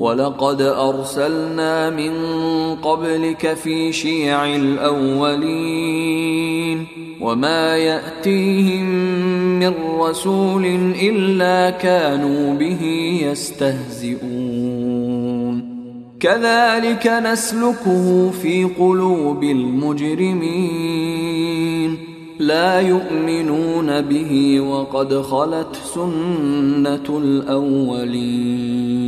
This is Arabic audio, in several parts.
ولقد أرسلنا من قبلك في شيع الأولين وما يأتيهم من رسول إلا كانوا به يستهزئون. كذلك نسلكه في قلوب المجرمين. لا يؤمنون به وقد خلت سنة الأولين.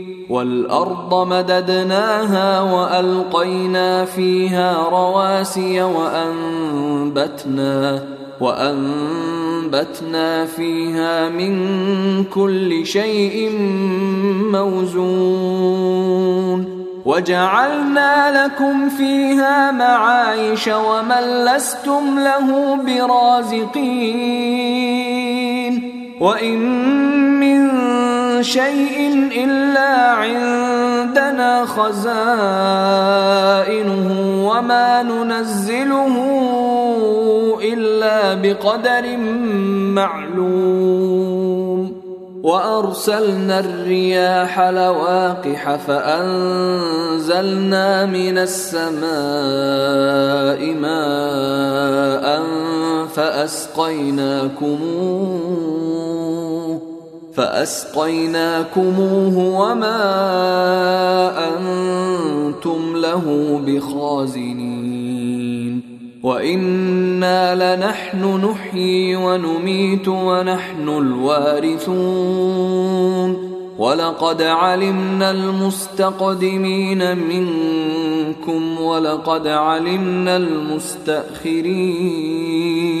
والأرض مددناها وألقينا فيها رواسي وأنبتنا وأنبتنا فيها من كل شيء موزون وجعلنا لكم فيها معايش ومن لستم له برازقين وإن من شيء إلا عندنا خزائنه وما ننزله إلا بقدر معلوم. وأرسلنا الرياح لواقح فأنزلنا من السماء ماء فأسقيناكموه. فأسقيناكموه وما أنتم له بخازنين. وإنا لنحن نحيي ونميت ونحن الوارثون. ولقد علمنا المستقدمين منكم ولقد علمنا المستأخرين.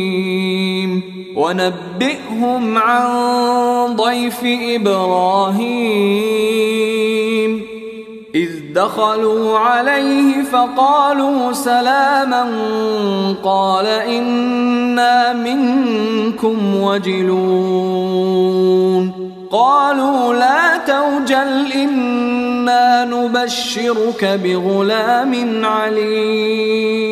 ونبئهم عن ضيف إبراهيم. إذ دخلوا عليه فقالوا سلاما قال إنا منكم وجلون. قالوا لا توجل إنا نبشرك بغلام عليم.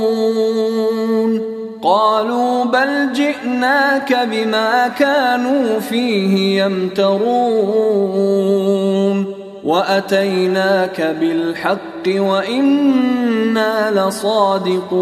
قالوا بل جئناك بما كانوا فيه يمترون وأتيناك بالحق وإنا لصادقون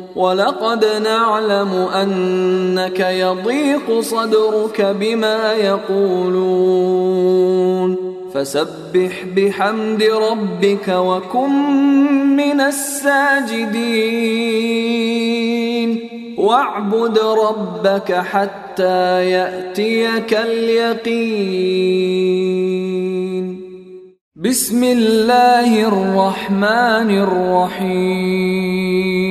ولقد نعلم انك يضيق صدرك بما يقولون فسبح بحمد ربك وكن من الساجدين واعبد ربك حتى ياتيك اليقين بسم الله الرحمن الرحيم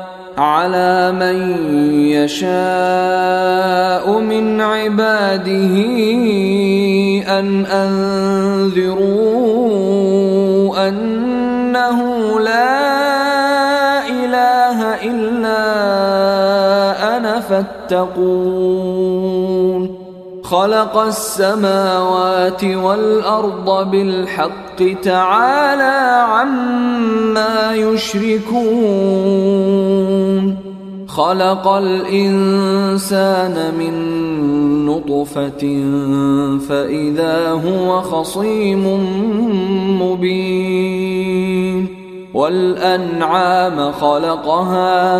على من يشاء من عباده أن أنذروا أنه لا إله إلا أنا فاتقون. خلق السماوات والأرض بالحق تعالى عما يشركون. خلق الإنسان من نطفة فإذا هو خصيم مبين. والأنعام خلقها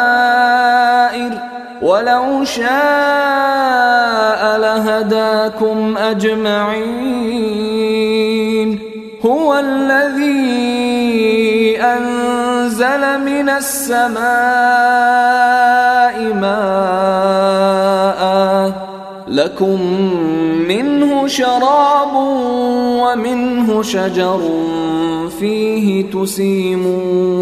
ولو شاء لهداكم أجمعين. هو الذي أنزل من السماء ماء. لكم منه شراب ومنه شجر فيه تسيمون.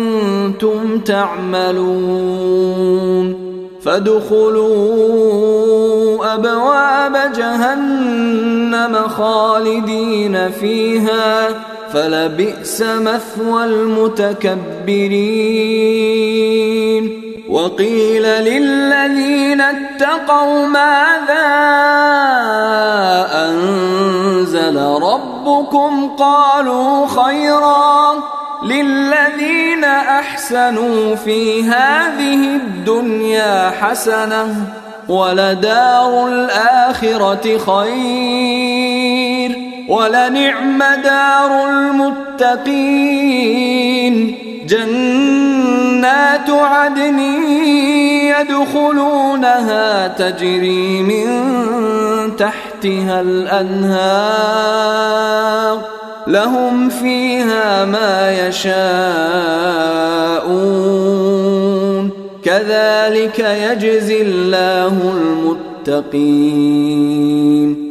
تعملون فادخلوا أبواب جهنم خالدين فيها فلبئس مثوى المتكبرين وقيل للذين اتقوا ماذا أنزل ربكم قالوا خيرا للذين أحسنوا في هذه الدنيا حسنة ولدار الآخرة خير ولنعم دار المتقين جنات عدن يدخلونها تجري من تحتها الأنهار لهم فيها ما يشاءون. كذلك يجزي الله المتقين.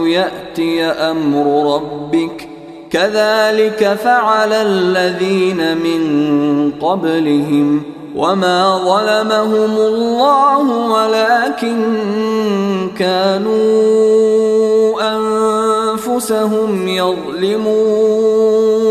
يأتي أمر ربك. كذلك فعل الذين من قبلهم وما ظلمهم الله ولكن كانوا أنفسهم يظلمون.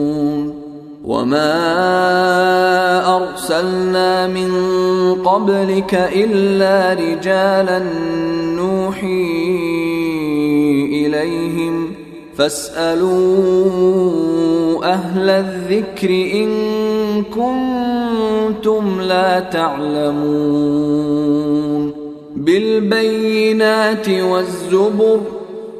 وما ارسلنا من قبلك الا رجالا نوحي اليهم فاسالوا أهل الذكر ان كنتم لا تعلمون بالبينات والزبر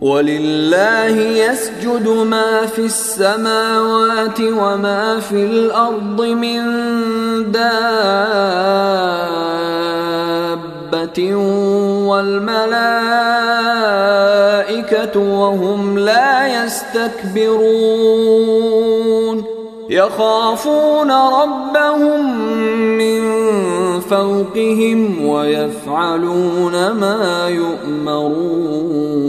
ولله يسجد ما في السماوات وما في الأرض من دابة والملائكة وهم لا يستكبرون يخافون ربهم من فوقهم ويفعلون ما يؤمرون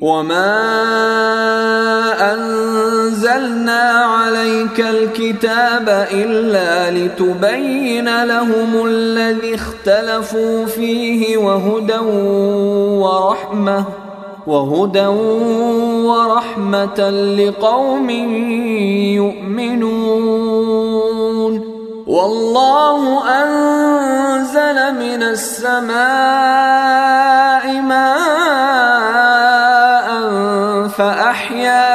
وما انزلنا عليك الكتاب الا لتبين لهم الذي اختلفوا فيه وهدى ورحمه وهدى ورحمة لقوم يؤمنون والله أنزل من السماء ماء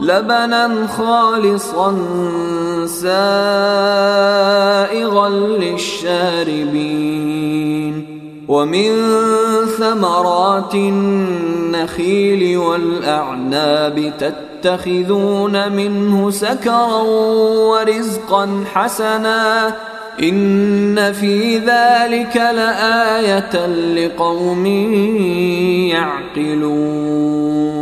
لبنا خالصا سائغا للشاربين ومن ثمرات النخيل والأعناب تتخذون منه سكرا ورزقا حسنا إن في ذلك لآية لقوم يعقلون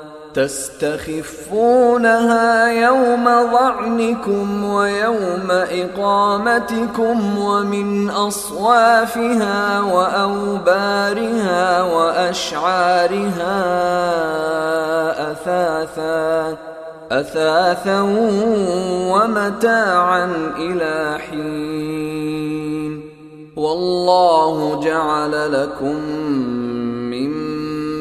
تستخفونها يوم ظعنكم ويوم إقامتكم ومن أصوافها وأوبارها وأشعارها أثاثا أثاثا ومتاعا إلى حين. والله جعل لكم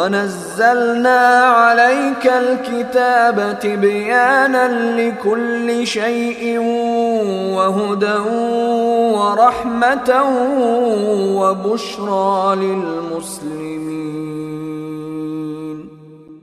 ونزلنا عليك الكتاب تبيانا لكل شيء وهدى ورحمة وبشرى للمسلمين.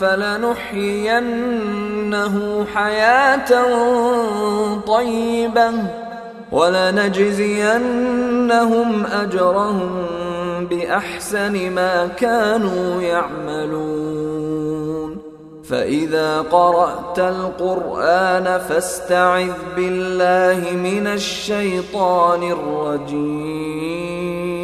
فلنحيينه حياة طيبة ولنجزينهم أجرهم بأحسن ما كانوا يعملون. فإذا قرأت القرآن فاستعذ بالله من الشيطان الرجيم.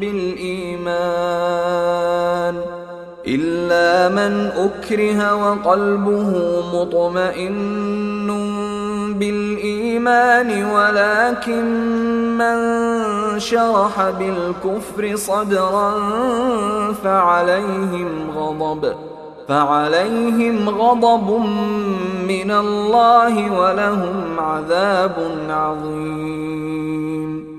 بالإيمان إلا من أكره وقلبه مطمئن بالإيمان ولكن من شرح بالكفر صدرا فعليهم غضب فعليهم غضب من الله ولهم عذاب عظيم.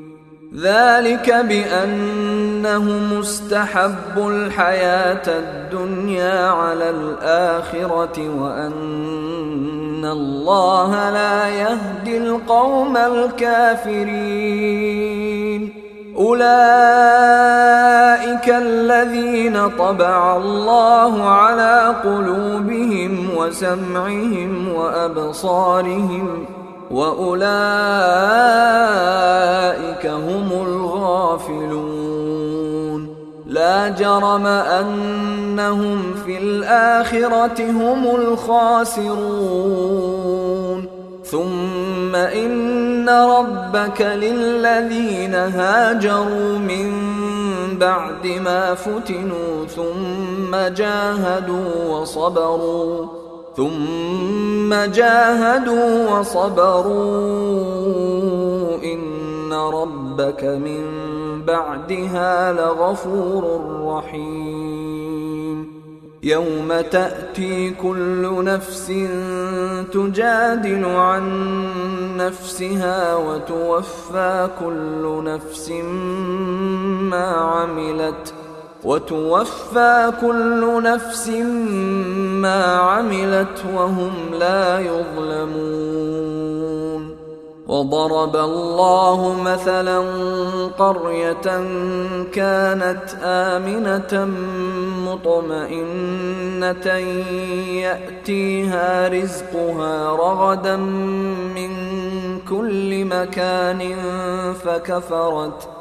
ذلك بأنه مستحب الحياة الدنيا على الآخرة وأن الله لا يهدي القوم الكافرين. أولئك الذين طبع الله على قلوبهم وسمعهم وأبصارهم وأولئك هم الغافلون. لا جرم أنهم في الآخرة هم الخاسرون. ثم إن ربك للذين هاجروا من بعد ما فتنوا ثم جاهدوا وصبروا. ثم جاهدوا وصبروا. إن ربك من بعدها لغفور رحيم. يوم تأتي كل نفس تجادل عن نفسها وتوفى كل نفس ما عملت. وتوفى كل نفس ما عملت وهم لا يظلمون. وضرب الله مثلا قرية كانت آمنة مطمئنة يأتيها رزقها رغدا من كل مكان فكفرت